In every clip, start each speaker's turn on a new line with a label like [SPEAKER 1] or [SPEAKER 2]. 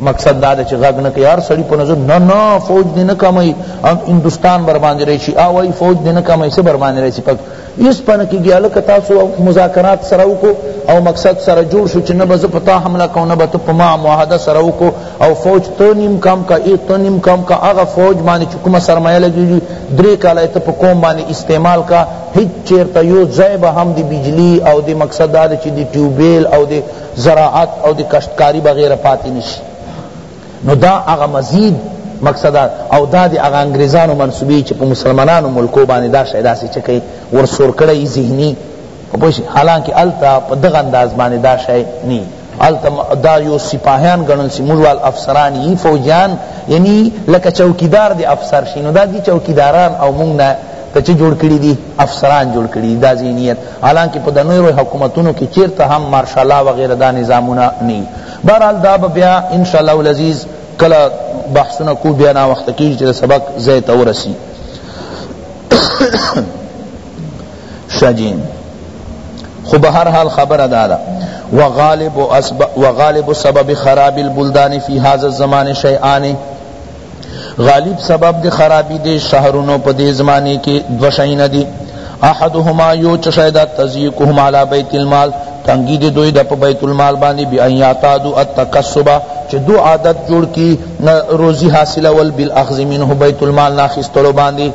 [SPEAKER 1] مقصد دا چې غږ نه کوي هر سړي په نظر نه نه فوج دې نه کموي هندوستان بر باندې راشي او وایي فوج دې نه کموي څه بر باندې راشي هیڅ په نه کیږي هلکه تاسو مذاکرات سره وکړو او مقصد سره جوړ شو چې نه به زه په تا حمله کوم نه به ته په ما معاهده سره وکړو او فوج ته نیم کم کا ای ته نیم کم کا هغه فوج باندې چې کومه سرمایه لګیږي درې کاله ته په قوم باندې استعمال کا هیڅ چیرته یو ځای به هم د بجلی او د مقصد دا چې د ټیوبیل او د زراعت او د کشتکاری بغیر پاتې نشي نو دا هغه مزید مقصد او دا دی هغه انګریزانو منسوبی چې په مسلمانانو ملکو باندې دا شی داسې چکی ور سور کړی ذهنی پوش حالانکه التا په دغه انداز باندې دا شی نی التا دا یو سپاهیان ګڼل سی موږوال افسران یی فوجیان یعنی لکه چوکیدار دی افسر شي نو دا دی چوکیداران او موږ نه ته چې جوړ کړی دي افسران جوړ کړی دي دا ذهنیت حالانکه په دنورو حکومتونو کې چیرته هم مارشالا وغیرہ دا نظامونه نه بهرحال دا به بیا ان شاء الله العزیز کله بحثونه کو بیا نا وخت کیږي چې سبق زه ته ورسی شجین خو به هر حال خبره دادا وغالب, وغالب سبب خراب البلدان فی هذا الزمان شیئان غالب سبب دی خرابی دی شهرونو په دې زمانه کې دو شی نه دي احدهما یو چ شاید تزیقهم علی بیت المال تنگی دی دوی د په بیت المال باندې بی ان یعتادو التکسب چې دو عادت جوړ کی روزی حاصله ول بالاخذ منه بیت المال ناخستلو باندې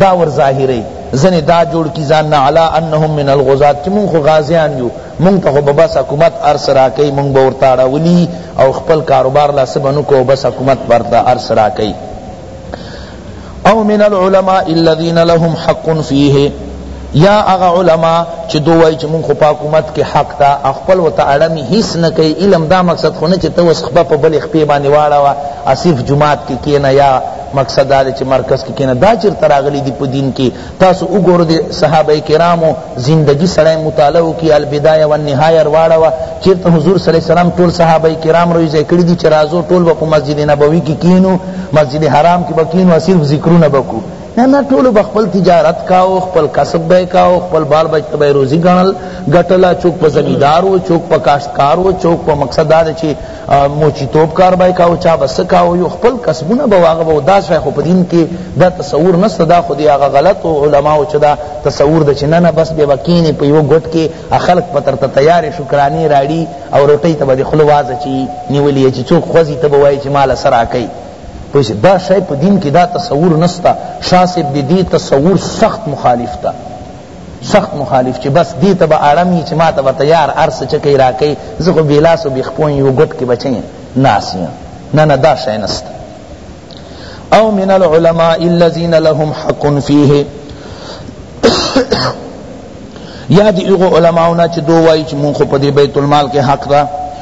[SPEAKER 1] دا ور ظاهری زنی دا جوړ کی ځان نه علی انهم من الغزات چې مونږ غازیان یو مونږ ته خو به بس حکومت هر څه راکوي مونږ به ورته اړولي او خپل کاروبار لا څه به نه کوو بس حکومت به ورته هر څه راکوي او من العلماء الذين لهم حق فيه یا هغه علما چې دوی وایي چې مونږ خو په حکومت کې حق ته او خپل ورته اړمي هیڅ نه کوي علم دا مقصد خو نه چې ته اوس خپه په بلې خپې باندې واړوه اصرف جماعت کې کینه یا مقصد دا چې مرکز کې کینه دا چېرته راغلي دي په دین کې تاسو وګوره د صحابه کرامو زندگی سړی مطالعه وکړي البدایه والنهایه رواړوه چیرته حضور صلی الله علیه وسلم ټول صحابه کرام روی ځای کړي دي چې راځو ټول به په مسجد نبوي کې کینو مسجد حرام کې به کینو صرف ذکرونه به کو نه نه ټول به خپل تجارت کاو خپل کسب به کاو خپل بال بچ به روزي ګڼل ګټله چوک په زمیدار و چوک په کاشتکار و چوک په مقصد دا چې موچی توب کار بای کاو چا بس کاو یو خپل کسبونه به واغه به دا شای خو پدین کې دا تصور نست دا خو دی هغه غلط او علماء چې دا تصور د چنه نه بس به وکینه په یو ګټ کې خلق پتر ته تیار شکرانی راړي او روټي ته به خلواز چی نیولې چې څوک خوځي ته وای چې مال سره کوي پس دا شای پدین کې دا تصور نست شاسب دی تصور سخت مخالف تا سخت مخالف چې بس دې ته به اړم یې چې ما ته به ته یار هر څه چکئ راکئ زه خو بې لاس او بې خپو یم یوه ګوټ کې به چنګ ناست یم نه نه دا شی نسته او من العلماء الذين لهم حق فيه یا دی ایغو علماؤنا چی دو وائی چی مونخو پا دی بیت المال کے حق دا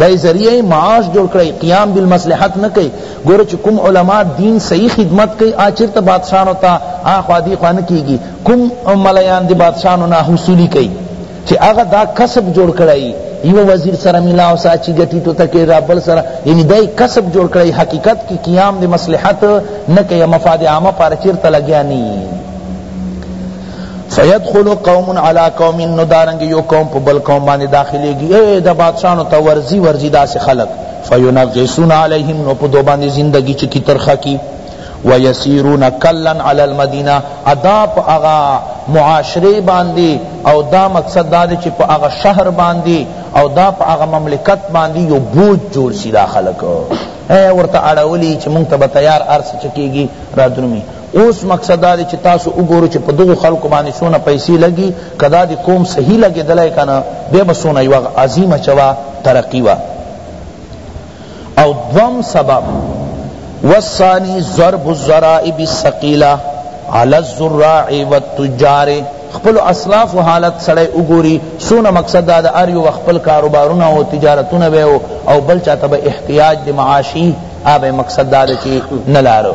[SPEAKER 1] دای ذریعه معاش جوړ کړی قیام بالمصلحت نه کوي ګوره چې کوم علما دین صحیح خدمت کوي آ چرته بادشاہانو ته آ خوا دی خوا نه کیږي کوم ملیان دی بادشاہانو نه حصولی کوي چې هغه دا کسب جوړ کړی یو وزیر سره ملاو سا چی گٹی تو تکی رابل سره یعنی دای کسب جوړ کړی حقیقت کی قیام دی مصلحت نه کوي مفاد عامه پارچیر تلګیا نه فیدخل قوم علی قوم نو دارنګ یو قوم په بل قوم باندې داخليږي اے د بادشاہانو ته ورزی ورزی داسې خلق فینغسون علیهم نو په دو باندې زندگی چې کی ترخه کی ویسیرون کلا علی المدینه ادا په هغه معاشره باندې او دا مقصد دا چې په هغه شهر باندې او دا په هغه مملکت باندې یو بوج جوړ سی دا خلق اے ورته اړولی چې مونږ ته تیار ارس چکیږي را درمی اوس مقصد دا دی چی تاسو وګورو چی په دغو خلکو باندی څونه پیسی لګی که دا دی قوم صحیح لګیدلای کنه بیا به څونه یوه عظیمه چه وه ترقی وه او دوم سبب والثانی ضرب الضرائب الثقیلہ علی الزراع والتجار خپل اسلاف و حالت سړی وګوري سونه مقصد دا د ار یو خپل کاروبارونه او تجارتونه به او بل چاته به احتیاج د معاشي آب مقصد دا چې نلارو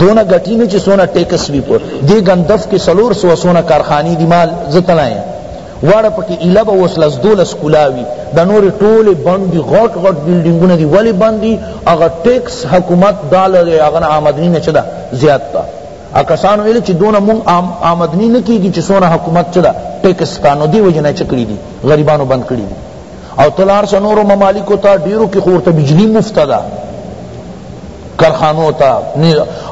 [SPEAKER 1] دونه گٹی نه چې سونه ټیکس وی پر دې غندف کې سلور سو سونه کارخانی دی مال زتلای واړه پکې اله به وسلس دولس کولاوی د نور ټول باندې غټ غټ بلډینګونه دی ولی باندې هغه ټیکس حکومت ډالر هغه آمدنی نه چدا زیات تا اکسان ویل چې دونه مون آمدنی نه کیږي چې سونه حکومت چدا ټیکس کانو دی وجنه چکړي دي غریبانو بند کړی دي او ته لار سه نورو ممالکو ته ډیرو کې خو ورته بجلی مفته ده کارخانو ته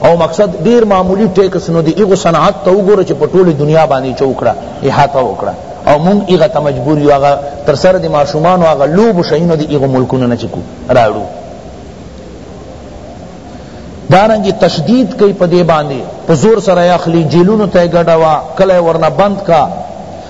[SPEAKER 1] او مقصد ډیر معمولی ټیکس نو دی ایغو صنعت ته وګوره چې په ټوله دنیا باندې چوکړه احاطه وکړه او مونږ ایغه ته مجبور یو هغه تر سره د ماشومان او هغه لوب شینو دی ایغو ملکونو نه چکو راړو دارنګ تشدید کوي په دې باندې په زور سره اخلي جیلونو ته ګډوا کله ورنه بند کا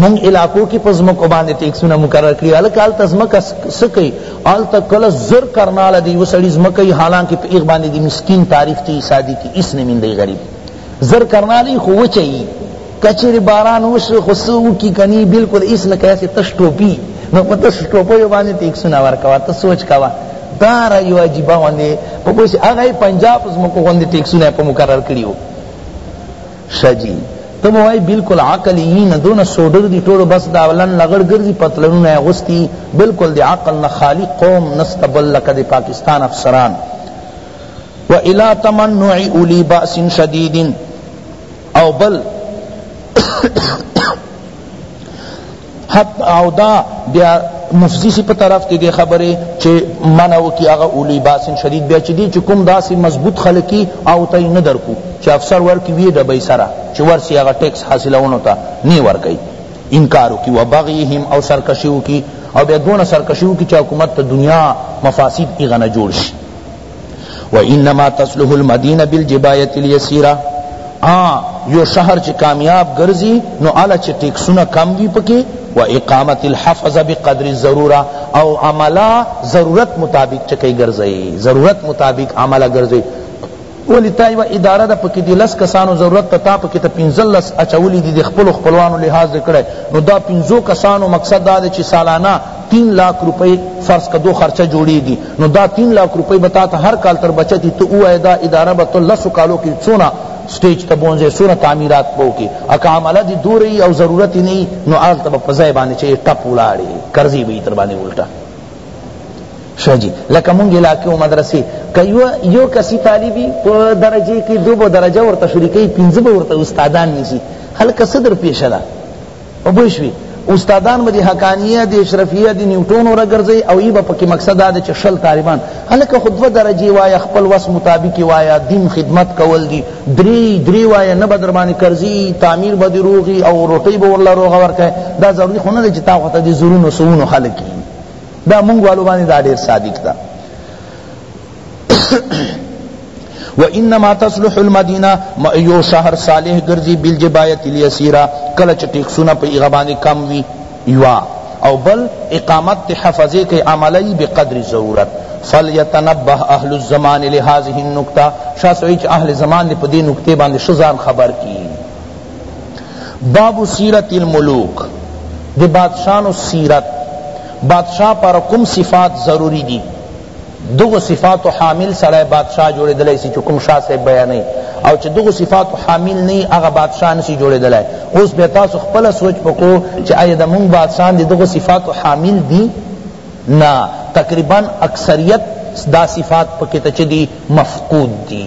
[SPEAKER 1] مونږ علاقو کې په ځمکو باندې ټیکسونه مقرر کړي هلکه هلته ځمکه څه کوي هلته کله زر کرناله د یوه سړي ځمکه وي حالانکه په هغې باندې د مسکین تاریخ چې حسابي کړي هېڅ نه میندی غریب زر کرناله خو وچه وي که چېرې باران وشو خو څه وکړي که نه بلکل هېڅ نه کوي هسې تش ټوپي نو په تش ټوپیو باندې ټیکسونه ورکوه ته سوچ کوه دا را یو عجیبه غوندې په پوه شي هغه یې پنجاب ځمکو غوندې ټیکسونه یې په مقرر کړي وو شه جی ته به وای بلکل عقل یی نه دونه سوډر دی ټول بس دا لن لغړ ګرځی پتلونونه یی اغوستی بلکل دی عقل نه خالی قوم نسته بل لکه دی پاکستان افسران و الی تمنع اولی باس شدید او بل حد او دا بیا مفضی سی په طرف تی دی خبری چه منع وکی اغا اولی باس شدید بیا چه دی چه کم دا سی مضبوط خلقی او تی ندر کو چه افسر ورکی وی ڈبی سرا چه ورسی اغا ٹیکس حاصلونو تا نی ورکی انکارو کی و بغیهم او سرکشیو کی او بیا دون سرکشیو کی چه حکومت تا دنیا مفاسد ایغا نجوڑ شی وانما تصلح المدینه بالجبایت الیسیرا ا یو شهر چې کامیاب ګرځي نو اله چې ټیکسونه کم وي پکې و اقامت الحفظ بقدر الضروره او عملا ضرورت مطابق چکه ګرځي ضرورت مطابق عملا ګرځي ولی تا یو اداره ده پکې دی لس کسانو ضرورت ته تا پکې ته پنځه لس اچولی دي د خپلو خپلوانو لحاظ کړی نو دا پنځو کسانو مقصد دا دی چې سالانه تین لاک روپۍ فرض که دو خرچه جوړیږي نو دا تین لاک روپۍ به تاته هر کال تر بچت وي ته ووایه دا اداره به ته لسو کالو کې څونه سټیج ته بونځې څونه تعمیرات به وکړې او که عمله دې دوره وي او ضرورت یې نه وي نو هلته به په ځای باندې چې ټپ ولاړې قرضې به یې در باندې الټه شو جی لکه مونږ علاقې او مدرسې که یو یو کسی طالبي په درجه کې دو به درجه ورته شریکوي پنځه به ورته استادان نیسي هلکه څه در پیښه ده په پوه شوی استادان به دی حقانیه دی اشرفیه دی نیوټون را ګرځي او ای به پکې مقصد دا چې شل طالبان هلکه خود و درجه وای خپل وس مطابق وای دین خدمت کول دی دری دری وای نه بدر باندې قرضی تعمیر به دی روغي او روټي به ورلا روغ ورکه دا ضروری خونه دی چې تا خو ته دی زرونو سونو خلک دا مونږ والو باندې دا ډیر صادق ده و انما تصلح المدینه یو شهر صالح گرزی بالجبایت الیسیرہ کله چې ټیکسونه په هغه باندې کم وي یوا او بل اقامت ته حفظه کې عملی بقدر ضرورت فلیتنبه اهل الزمان لهذه النقطه شاه سویچ اهل زمان دې په دې نقطه باندې شزان خبر کی باب سیرت الملوک دې بادشاہانو سیرت بادشاہ پر کوم صفات ضروری دي دغو صفاتو حامل سړی بادشاه جوړېدلی سي چې کوم شاه صاحب بیانوي او چې دغو صفاتو حامل نه وي هغه بادشاه نسي جوړېدلی اوس بیا تاسو خپله سوچ وکړو چې ایا د مونږ بادشاهان د دغو صفاتو حامل دي نه تقریبا اکثریت دا صفات پکې ته چې دي مفقود دي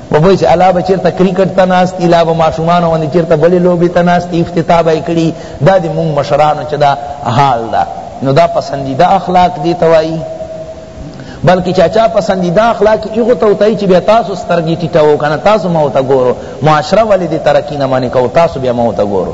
[SPEAKER 1] وبوی چې الله به چېرته کرکټ ته ناست دي لا به ماشومانو غوندې چېرته بلې لوبې ته ناست دي افتتاح به یې کړي دا د مونږ مشرانو چې دا حال ده نو دا پسندیده اخلاق دې ته وایي بلکې چاچا پسندیده اخلاق ایغو ته وتای چې بیا تاسو سترګې ټیټوو کنه تاسو ما وته ګورو معاشره ولې دې ترقي نه منې کوو تاسو بیا ما وته ګورو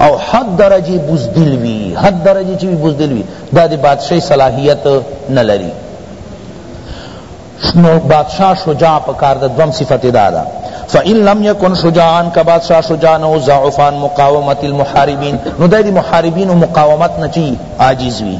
[SPEAKER 1] او حد درجه بزدل وی حد درجه چی وی بزدل وی دا دی بادشاہی صلاحیت نلری نو بادشاہ شجاع پکار دا دوم صفت دادا فإن لم يكن شجاعا کا بادشاہ شجاع نو ضعفان مقاومت المحاربین نو دا دی محاربین و مقاومت نچی عاجز وی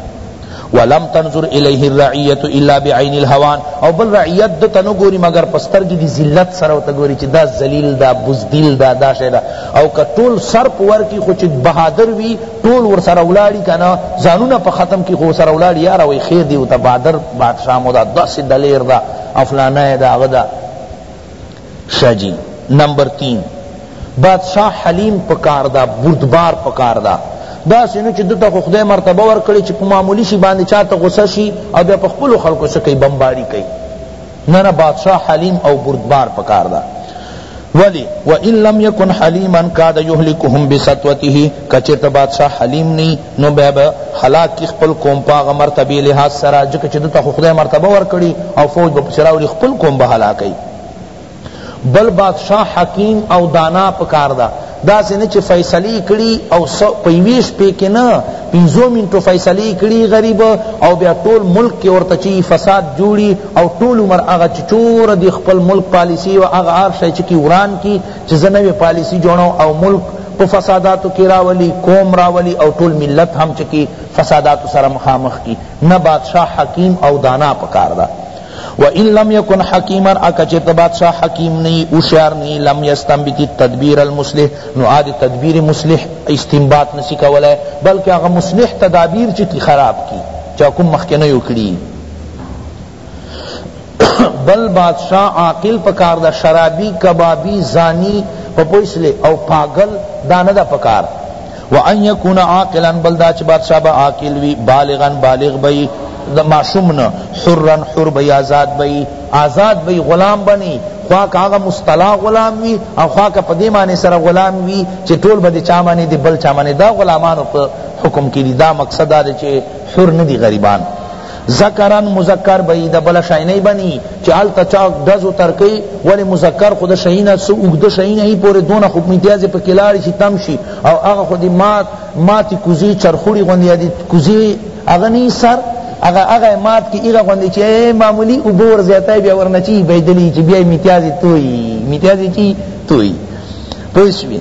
[SPEAKER 1] ولم تنظر الیه الرعیه الا بعین الهوان او بل رعیت د تنو ګوری مگر پسترګی دی ذلت سره وته ګوری چې دا ذلیل دا بزدل دا دا شیدا او که ټول سر پور کی خو چې بهادر وی ټول ور سره ولاړی کنه ځانونه په ختم کی خو سره ولاړی یار وای خیر دی او ته بادر بادشاہ مو دا داسې دلیر دا افلانه دا غدا شه جی نمبر تین بادشاہ حلیم پکار دا بردبار پکار دا داسی نو چی دتا خو خدای مرتبه ورکړی چی په معمولی شی باندې چاته غصه شی او بیا په خپل خلکو سکی بمباری کوي نه نه بادشاہ حلیم او بردبار پکار دا ولی و ان لم یکن حلیما کاد یهلکهم بسطوته کچت بادشاہ حلیم نی نو باب هلاک کی خپل قوم پاغه مرتبه لحاظ سره جک چې د خدای مرتبه ور کړی او فوج په چراولی خپل قوم به هلاکای بل بادشاه حکیم او دانا پکار ده داسې نه چې فیصلی کړي او په یوې شپې کې نه پنځو منټو فیصلی کړي غریب او بیا ټول ملک کې ورته چې فساد جوړي او ټول عمر هغه چې چور دی خپل ملک پالیسی او هغه هر شی چې کی وران کی چې زه نوې پالیسی جوړم او ملک په فساداتو کې راولي قوم راولي او ټول ملت هم چې کی فساداتو سره مخامخ کی نه بادشاه حکیم او دانا پکار ده وان لم یکن حکیما اکا چرت بادشاہ حکیم نئی اوشیار نئی لم یستنبت التدبیر المصلح نو آد تدبیر مصلح استنباط نسی کولای بلکہ اغا مصلح تدابیر چی تی خراب کی چا کوم مخکنی وکړی بل بادشاہ عاقل پکار دا شرابی کبابی زانی پپویسلے او پاگل دا ندا پکار و ان یکون عاقلا بل دا چی بادشاہ با عاقل وی بالغا بالغ بئی د ماشوم نه حرا حر بئی آزاد بئی آزاد بئی غلام به نی خوا که هغه مصطلح غلام وی او خوا که په دې معنی سره غلام وی چې ټول به د چا منی د بل چا منی دا غلامانو په حکم کې دي دا مقصد دا دی چې حر نه دي غریبان ذکرا مذکر بئی دا بلا شای نئی بنی چی آل تا چا ڈزو ترکی ولی مذکر خود شئینا سو اگد شئینا ای پوری دون خود میتیازی پا کلاری شی تم شی او اغا خود مات ماتی کزی چرخوری غندی یادی کزی اغا نی سر اغا اغا مات کی اغا غندی چی اے معمولی او بور زیتای بیا ورنا چی بیدلی چی بیا میتیازی توی میتیازی چی توی پویسوی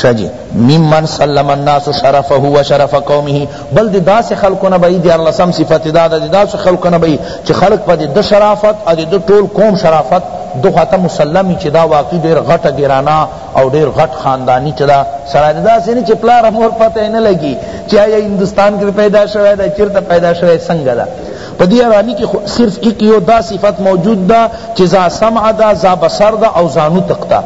[SPEAKER 1] ښه جی ممن سلم الناس شرفه و شرف قومه بل دی داس خلق نه بئی دیار لسم صفت دا دی داس خلق نه بئی چه خلق پا دی د شرافت او دی ټول قوم شرافت دو خاطر مسلمی چه دا واقعی دیر غٹ گرانا او دیر غٹ خاندانی چه دا سرا دی داس نه چه پلار مور پتہ نه لگی چه آیا ہندوستان کی پیدا شوی دا چرتا پیدا شوی سنگ دا پا دی ارانی کی صرف ایک یو دا صفت موجود دا چه زا سمع دا زا بسر دا او زانو تقتا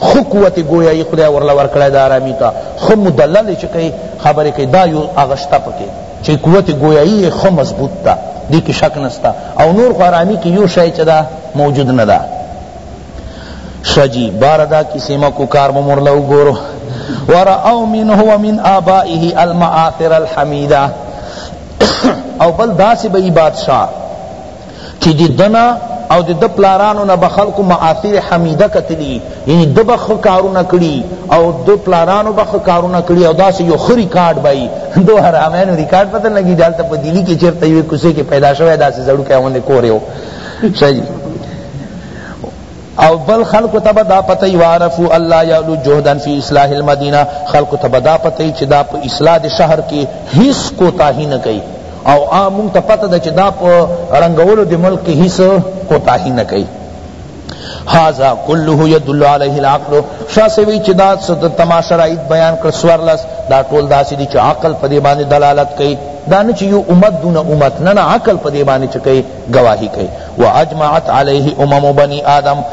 [SPEAKER 1] ښه قوت ګویایی خدای ورله ورکړی د آرامی ته ښه مدلل چې کوي خبرې کوي دا یو هغه شته پکې چې قوت ګویایی یې ښه مضبوط ده دې کې شک نسته او نور خو آرامی کې یو شی چې ده موجود نه ده ښه جی باره دا کیسې مه کو کار به مو ورله وګورو ورأوا منه ومن آبائه المآثر الحمیده او بل داسې به یې بادشاه چی د ده نه او د ده پلارانو نه به خلقو مآثر حمیده کتلی یعنی ده به ښه کارونه کړي او ده پلارانو به ښه کارونه کړي او داسې یو ښه ریکارډ به یي دو حرامیانو ریکارډ پته نه لګي دلته په دلی کې چېرته یوې کوڅې کې پیدا شوی داسې زړوکی غوندې کور یې و او بل خلق ته به دا پته وي وعرفوا ان لا یعلو جهدا فی اصلاح المدینة خلق ته به دا پته وي چې دا په اصلاح د شهر کې هیڅ کوتاهي نه کوي او عام مونږ ته پته ده چې دا په ړنګولو د ملک کې هیڅ کوتاهي نه کوي هذا كله يدل عليه العقل شاه سوي چې دا تما شرایط بیان کړ سورلس دا ټول داسې دي چې عقل په دې باندې دلالت کوي دا نه چې یو امت دون امت نه نه عقل په دې باندې چې کوي گواهی کوي واجمعت علیه امم بنی آدم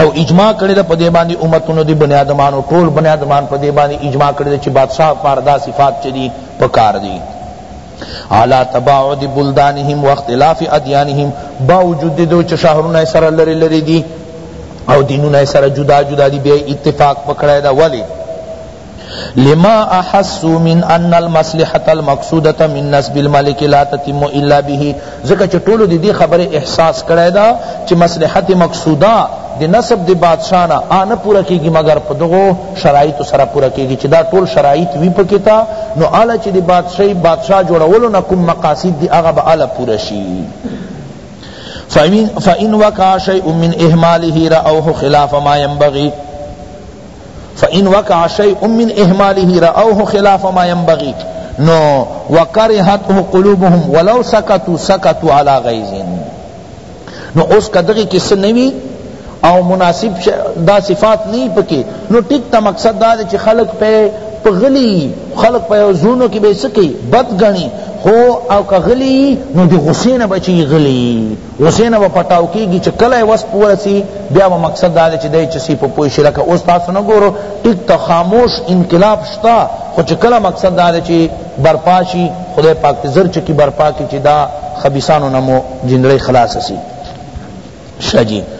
[SPEAKER 1] او اجماع کړی ده په دې باندې امتونو دی بنی آدمانو ټول بنی آدمان په دې باندې اجماع کړی ده چې بادشاہ پار دا صفات چې دي په کار دي علا تباعد بلدانهم واختلاف ادیانهم باوجود دو چې شهرونه سره لري لري دي او دینونه سره جدا جدا دي به اتفاق پکړای دا ولی لما احسوا من ان المصلحة المقصودة من نسب الملك لا تتم الا به ځکه چې ټولو دې خبره احساس کړی دا چې مصلحت مقصوده د نسب د بادشاہ نه آنه پورا کیږي مگر په دغو شرایط سره پورا کیږي چې دا ټول شرایط وی پکې تا نو اله چې د بادشاہي بادشاہ جوړولو نه کوم مقاصد دی هغه به اله پورا شي فإن وقع شيء من إهماله رأوه خلاف ما ينبغي فان وقع شیء من اهماله راوه خلاف ما ينبغي نو وکرهته قلوبهم ولو سکتوا سکتوا علی غیظ نو اس کا دغی کس نوی او مناسب دا صفات نہیں پکی نو ٹک تا مقصد دا دے چی خلق پہ غلی خلق پہ زونو کی بے سکی بد گنی خو او کا غلی نو دی غصین بچی غلی اوس یې نه به پټاو کېږي چې کله یې وس په ورسي بیا به مقصد دا دی چې دی چه سي په پوه شي لکه اوس تاسو نه ګورو ټیک ته خاموش انقلاب شته خو چې کله مقصد دا دی چې برپا شي خدای پاک دې زر چکي برپا کړي چې دا خبیثانو نه مو جنړۍ خلاصه سي شه جي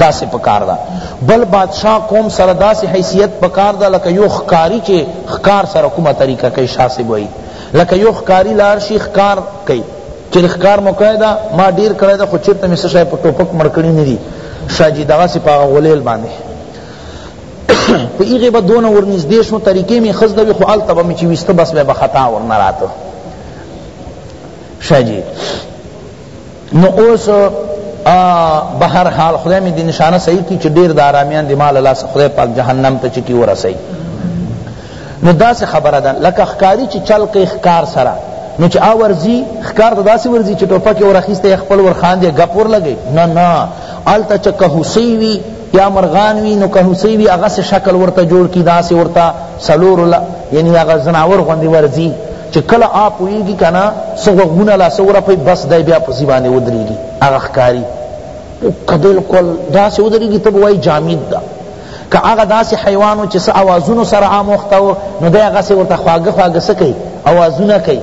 [SPEAKER 1] داسې پکار ده بل بادشاہ قوم سره داسې حیثیت پکار ده لکه یو ښکاری چې ښکار سره کومه طریقه کوي شاسب وایي لکه یو ښکاری لار شي ښکار کوي چې ښکار مو کړی ده ما ډیر کړی ده خو چېرته مې څه شی په ټوپک مړ کړي نه دي شاه جي دغسې په هغه غولیل باندې په هغې به دونه ورنږدې شو طریقې مې ښه زده وي خو هلته به مې چې ویسته بس به به خطا ورنه راته شاه جي نو اوس به هر حال خدای می دی نشانه صحیح کی چی ډیر دارامیان دی مال لاس خدای پاک جهنم ته چکی ورسی نو داس خبره ده لکه خکاری چی چل کئی خکار سره نو چی آ ورزی خکار تا داسی ورزی چی ٹوپک ورخیسته خپل ورخان دی گپ ور لگی نه نه آلتا چه کهوسی وی یا مرغان وی نو کهوسی وی اغا سے شکل ورتا جوړ کی داسی ورتا سلور یعنی اغا زناور غندی ورزی چه کله آ پوهیږي کنه څه غوږونه لا څه ورپي بس دی بیا پسي باندې ودریږي هغه ښکاري او که بلکل داسې ودریږي ته به وایي جامد ده که هغه داسې حیوان و چې څه اوازونو سره آموخته و نو دی هغسې ورته خواږه خواږه څه کوي اوازونه کوي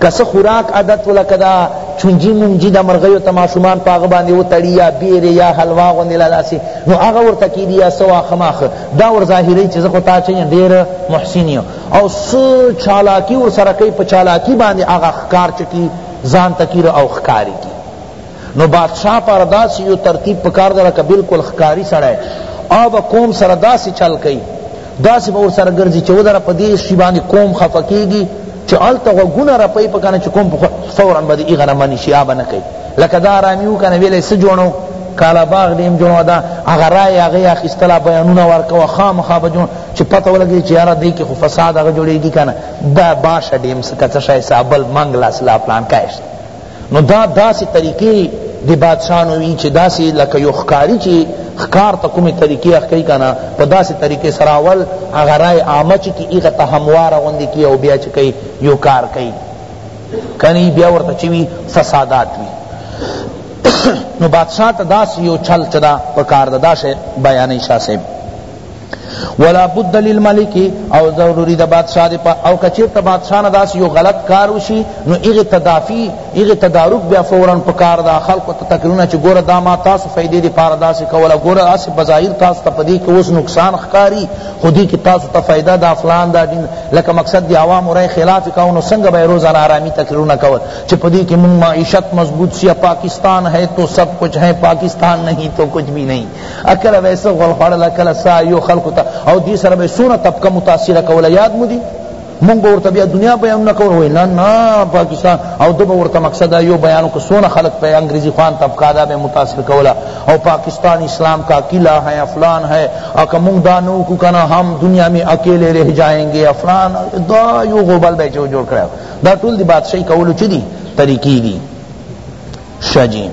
[SPEAKER 1] که څه خوراک عادت و لکه دا چونجي مونجي د مرغیو ته ماشومان په هغه باندې وتړي یا بیرې یا حلوا غوندې لا داسې نو هغه ورته کېدي یا څه واخه ماخه دا ور ظاهروي چې زه خو تا چه ډېر محسن یم او څه چالاکی ورسره کوي په چالاکی باندې هغه ښکار چې کی ځان ته کیره او ښکاری کی نو بادشاہ پر داسې یو ترتیب پکار ده لکه بالکل ښکاری سړی او به قوم سره داسې چل کوي داسې به ورسره ګرځي چې ودره په دې شي باندې قوم خفه کیږي چې هلته غوږونه رپوي په کنه چې قوم فورا به د هغه نه مني شي به نه کوي لکه دا ارامي وکنه ویلی څه جوړو کالا باغ دیم جوړو دا هغه رای هغه اخیستله بیانونه ورکوه خامخا به جوړ چی پته ولګی چی یاره دی کی خو فساد هغه جوړیږي کنه با باشه ډیم سکه څه شای سابل منګلا سلا پلان کایش نو دا داسې طریقې دی بادشاہانو وی چی داسې لکه یو ښکاری چی ښکار ته کومې طریقې اخکې کنه په داسې طریقې سره اول هغه رای عامه چی کی هغه ته همواره غوندې کی او بیا چی کوي یو کار کوي کنی بیا ورته چی وی فسادات وی نو بادشاہ ته داسې یو چل چدا پکار ده دا شی بیانې شاه صاحب ولا بد للملک او ضروری د بادشاہ دی او کچیر ته بادشاہ نه داس یو غلط کار وشي نو ایغه تدافی ایغه تدارک بیا فورا پکار دا خلق ته تکلیفونه چې ګوره دا ما تاسو فائدې دی پار داس کولا ګوره اس بظاهر تاسو ته پدی کې اوس نقصان خکاری خودی کې تاسو ته فائدہ دا فلان دا دین لکه مقصد دی عوام رای خلاف کاو نو څنګه به روزانه آرامی تکلیفونه کول چې پدی کې مون معیشت مضبوط سی پاکستان ہے تو سب کچھ ہے پاکستان نہیں تو کچھ بھی نہیں اکله به سه غول خوړل اکله سا یو خلق ته او دی سره به سونه طبقه متاثر کوله یاد مو دی مونږ به ورته بیا دنیا بیان نه کوو نه نه پاکستان او دبه ورته مقصد یو بیان کو سونه خلق په انګریزی خوان طبقه دا به متاثر کولا او پاکستان اسلام کا قلعہ ہے افلان ہے او که مونږ دا نو کو کنا هم دنیا میں اکیلے رہ جائیں گے افلان دا یو غوبل به جو جوړ کړو دا ټول دی بادشاہی کولو چدی طریقې دي شجیم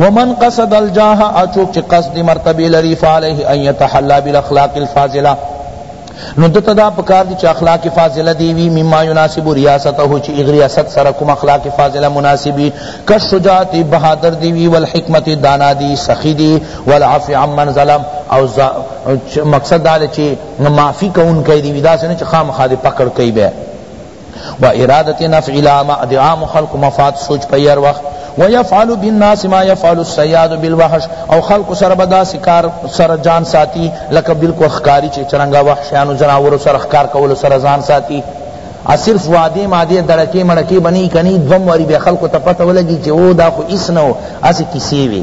[SPEAKER 1] ومن قصد الجاه اچوک چه قصد مرتبه لری فعلیه ان یتحلا بالاخلاق الفاضله نو دته دا پکار دی چې اخلاق فاضله دی وی مما يناسب ریاسته چې اغ ریاست سره کوم اخلاق فاضله مناسبی کش شجاعت بہادر دی وی والحکمت دانا دی سخی دی والعفو عمن ظلم او مقصد دا چې معافی کون کوي دی دا سن چې خامخا دی پکړ کوي به و ارادت نفع العام د عام خلق مفاد سوچ په ير وخت و يفعل بالناس ما يفعل الصياد بالوحش او خلق سره بدا سکار سره جان ساتي لکه بالکل خکاری چې چرنګا وحشانو جناور سره خکار کول سره جان ساتي صرف وعده ماده دړکی مړکی بنی کنی دوم واری به خلق ته پته ولګي چې او دا خو اسنو اسی کیسی وی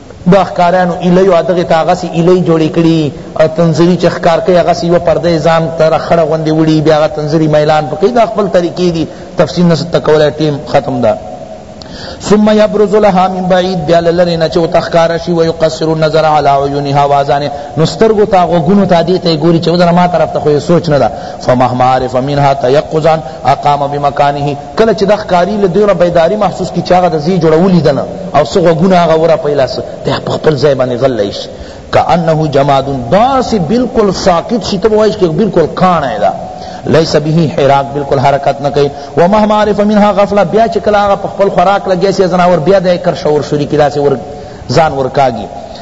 [SPEAKER 1] دا ښکاریانو ایلې او دغه تا غسی ایلې جوړې کړي او تنزری چې ښکار کوي هغه سی و پرده ځان تر خړه غوندې وړي بیا هغه تنزری میلان پکې دا خپل طریقې دي تفصیل نه تکوله ټیم ختم ده ثم يبرز لها من بعيد بیا لری نه چو تخکار شی و يقصر النظر على عيونها وازان نسترګو تا غونو تا دی ته ګوري چې ودر ما طرف ته خو سوچ نه ده فمهما عرف منها تيقظا اقام بمكانه کله چې دا ښکاري له دوی نه بیداري محسوس کړي چې هغه د زی جوړه ولیده نه او څه غوږونه هغه ورپیل اس ته په خپل ځای باندې غلی شي کانه جماد داسې بالکل ساکت شي ته به وایي چې بالکل کاڼی ده لیس به حراک بالکل حرکت نہ کئی و مهما عرف منها غفله بیا چې کله هغه په خپل خوراک لګیا سي ځناور بیا د کر شور شوري کدا سي ور ځان ورکاږي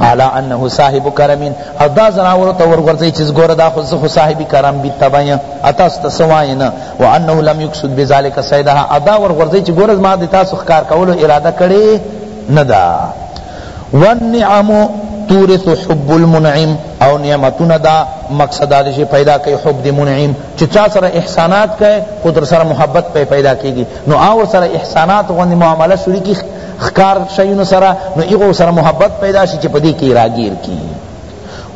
[SPEAKER 1] علی انه صاحب کرم او دا زناور ته ورغورځي چې ګوره دا خو زه صاحب کرم بي تبعي اتا ستسواینه وانه لم يقصد بذلك سيدها ادا ورغورځي چې ګوره ما د تاسو ښکار کولو اراده کړې نه ده والنعم تورث حب المنعم او نعمتونه دا مقصد دا شی پیدا کوي حب دی منعم چې چا سره احسانات کوي خود سره محبت پی پیدا کیږي نو اور سره احسانات غوندي معاملہ شروع کی ښکار شیونو سره نو ایغو سره محبت پیدا شي چې په دې کې راګیر کی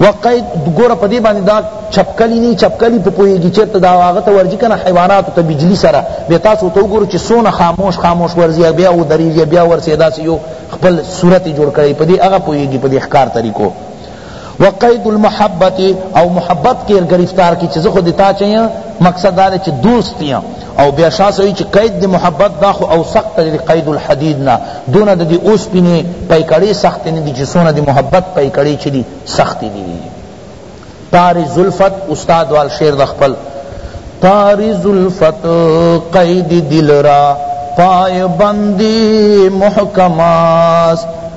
[SPEAKER 1] وقید ګوره په دې باندې دا چپکلی نه چپکلی په پوهیږي چېرته دا هغه ته ورځي کنه حیواناتو ته بجلی سره بیا تاسو ته وګورو چې څونه خاموش خاموش ورځي بیا ودرېږي بیا ورسې داسې یو خپل صورت جوړ کړي په دې هغه پوهیږي په دې ښکار طریقو و قید المحبت او محبت کیر گرفتار کی چی زه خو د تا چه یم مقصد دا دی چی دوست یم او بیا شاه صاحب وی چی قید د محبت دا خو او سخت دی قید الحدید نه دونه د دی اوسپنی پیکړی سخت نه دی چی څونه د محبت پیکړی چی دی سخت دی تار زلفت استاد وال شعر د خپل تار زلفت قید دل را پای بندی محکم است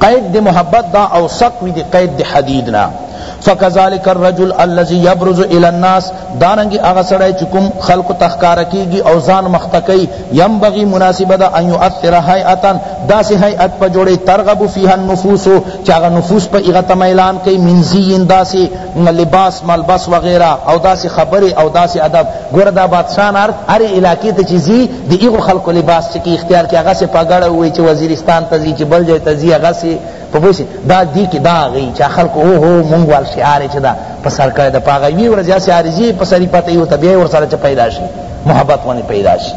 [SPEAKER 1] قید د محبت دا اوثق وی د قید د حدید نه فکذالک الرجل الذي يبرز الى الناس دارنګي هغه سړی چې کوم خلق تخکار کیږي او ځان مختکی یم بغي مناسبه ده ان يؤثر هيئتا داسې هيئت په جوړي ترغب فيها النفوس چې هغه نفوس په هغه تمایلان کوي منزي داسې لباس ملبس وغیرہ او داسې خبره او داسې ادب ګور دا بادشاہ هر علاقې ته چیزي د هغو خلکو لباس چې کې اختیار کې هغه سه پګړه وي چې وزیرستان ته ځي چې بل ځای ته ځي هغه سه په پوه دا دی کې دا غي چې خلکو او هو مونږ وال شعار چې دا په سر کړه د پاغه وی ورځ یا سارزي په سری پته یو طبيعي ور سره چې پیدا شي محبت ونی پیدا شي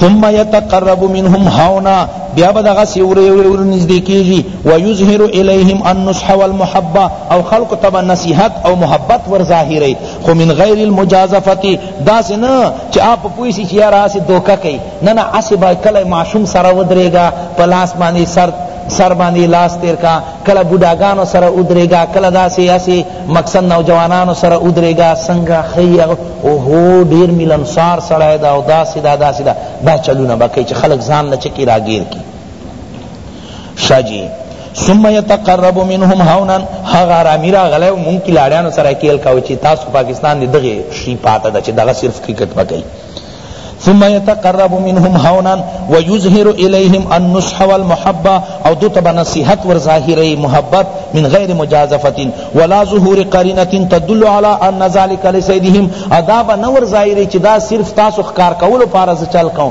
[SPEAKER 1] ثم يتقرب منهم هونا بیا به دغه سی وری وری ور نږدې کیږي و یظهر الیهم النصح والمحبه او خلق تبع نصیحت او محبت ور ظاهری خو من غیر المجازفه داسې نه چې آپ په پوه شي چې یاره هسې دوکه کوي نه نه هسې به کله ماشوم سره ودرېږه په لاس باندې سر سر باندې لاس تیر کا کله بوډاګانو سره ودرېږه کله داسې هسې مقصد نوجوانانو سره ودرېږه څنګه ښیي اوهو ډېر ملنسار سړی ده او داسې ده داسې ده دا چلونه به کوي چې خلک ځان له چکې راګیر کړي شاه جی ثم يتقرب منهم هونا هغه رامی راغلی مونږ کلاړیانو سره کیل کاوه چې تاسو پاکستان دی دغه شی پاته ده چې دغه صرف کرکټ پکې ثم يتقرب منهم هونا ويظهر اليهم النصح والمحبه او دو تبع نصيحت ور ظاهري محبت من غير مجازفه ولا ظهور قرينه تدل على ان ذلك لسيدهم اداب نور ظاهري چې دا صرف تاسو ښکار کولو پارز چل کوم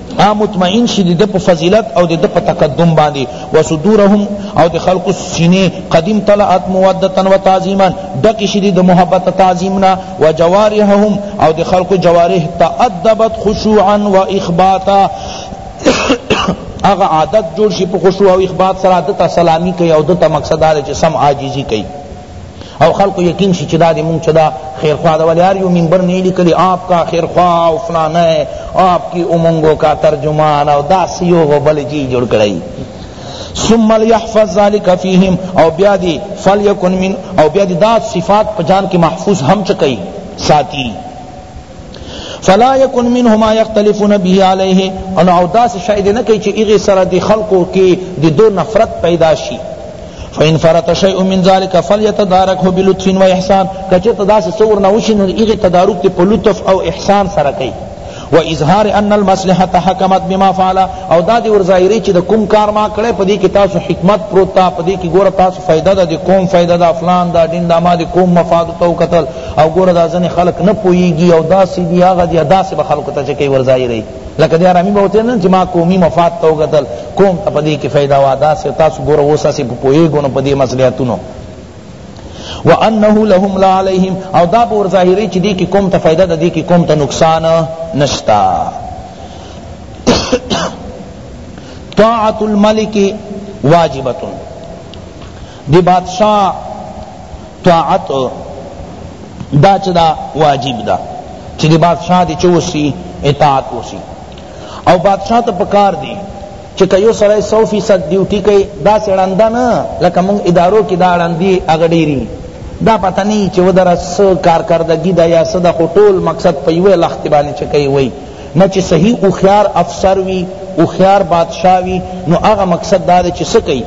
[SPEAKER 1] هغه مطمئن شي د ده په فضیلت او د ده په تقدم باندې وصدورهم او د خلقو سینې قدیم طلعت مودتا و تعظیما ډکې شي د محبت تعظیم نه و جوارحهم او د خلقو جوارح تأدبت خشوعا و اخباتا هغه عادت جوړ شي په خشوع او اخبات سره عادت سلامی کوي او دته مقصد دا چې سم عاجزی کوي او خلق یقین شی چی دا دی مونږ چدا خیر خوا دا ولی هر یو منبر نه لیکلی آپ کا خیر خوا او فلانه آپ کی امنگو کا ترجمان او دا سیو و بل جی جوړ کړی ثم ليحفظ ذلك فيهم او بیا دی فلیکن من او بیا دی دا صفات پجان کی محفوظ ہم چکی ساتی فلا یکن منه ما یختلفون به علیه ان او داس شاید نه کوي چې ایغه سره دی خلقو کې د دو نفرت پیدا شي فإن فرط شيء من ذلك فليتداركه بلطف وإحسان کچه تداس صور نہ وشن ایغه تدارک تے پلطف او احسان سره کوي و اظهار ان المصلحه حکمت بما فعل او دا دی ور ظاهری چې د کوم کار ما کړه پدی کې تاسو حکمت پروت تا پدی کې ګور تاسو فائدہ ده د قوم فائدہ ده فلان دا دین دا ما د قوم مفاد تو قتل او ګوره دا ځنې خلک نه پوهېږي او داسې دي هغه دي داسې به خلکو ته چې کوي ورظاهروي لکه دې حرامي به وتې نه چې ما قومي مفاد ته وکتل قوم ته په دې کې فایده وه داسې تاسو ګوره اوس هسې په پوهېږو نو په دې مصلحتونو وانه لهم لا علیهم او دا به ورظاهروي چې دې کې قوم ته فایده ده دې کې قوم ته نقصان نشته طاعت الملک واجبتن دی بادشاہ طاعت دا چه دا واجب دا چه دی بادشاہ دی چه وسی اطاعت وسی او بادشاہ تا پکار دی چه که یو سرائی سو فیصد ڈیوٹی کئی دا سرنده نا لکه مونگ ادارو کی دا رندی اغدیری دا پتہ نہیں چه ودر اس کارکردگی دا یا صدا خطول مقصد پیوے لخت بانی چکئی وئی نہ چه صحیح او خیار افسر وی او خیار بادشاہ وی نو اغا مقصد دا چه سکئی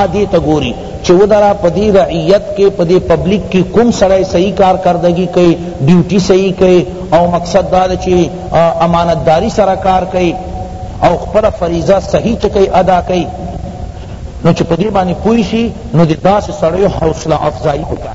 [SPEAKER 1] آ دې ته ګوری چه ودرا په دې رعیت کې په دې پبلک کې کوم سړی صحیح کارکردګی کوي ډیوټي صحیح کوي او مقصد دا ده چه امانتداری سره کار کوي او خپل فریضه صحیح چه کوي ادا کوي نو چه په دې باندې پوه شي نو د داسې سړیو حوصله افزایی وکړي